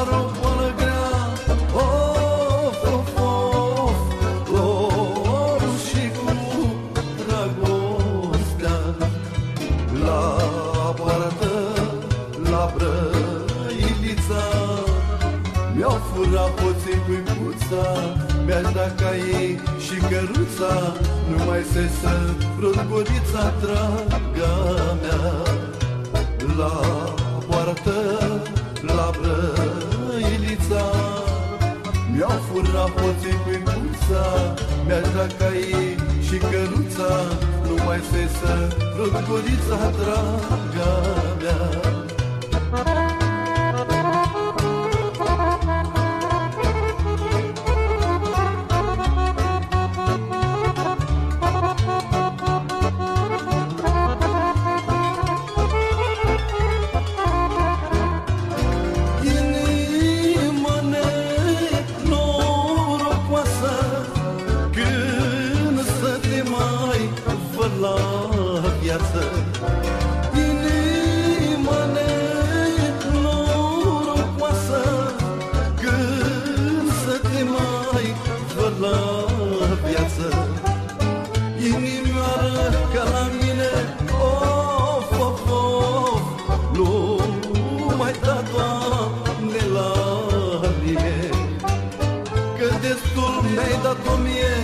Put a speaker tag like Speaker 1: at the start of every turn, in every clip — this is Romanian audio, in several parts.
Speaker 1: o boală grea. Of, of, of, La poartă, la brăilița Mi-au furat poții cuipuța Mi-aș da ca ei și căruța Nu mai se să vrut gurița draga mea. La poartă, la brăilița. Mi-au furat poții puicuța Mi-aș da ca ei și căruța. Numai se să rodgorița draga mea viață. Inima nenorocoasă Când să te mai văd la viață. Inimioară ca la mine Of, of, of Nu mai da, Doamne, la mine. Că destul mi-ai dat-o mie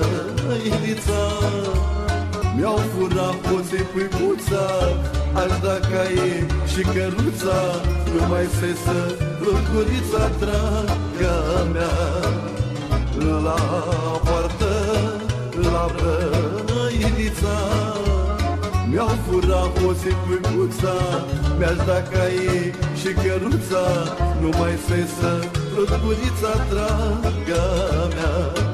Speaker 1: la brăilița Mi-au furat poții puicuța Aș da ca ei și căruța. Numai se să lucrurița draga mea. La poartă, la brăilița mi-au furat poții puicuța Mi-aș da ca ei și căruța. Numai să-i să draga mea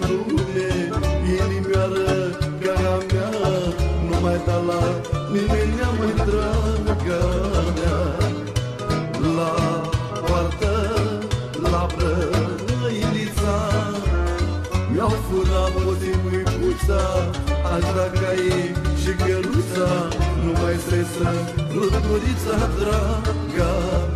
Speaker 1: Doamne, pe lume Inimioară ca a mea. Nu mai da la nimeni mai draga mea. La poartă, la brăilița Mi-au furat mozimuicuța Aș da ca ei și căruța. Nu mai stresă, ruturița draga mea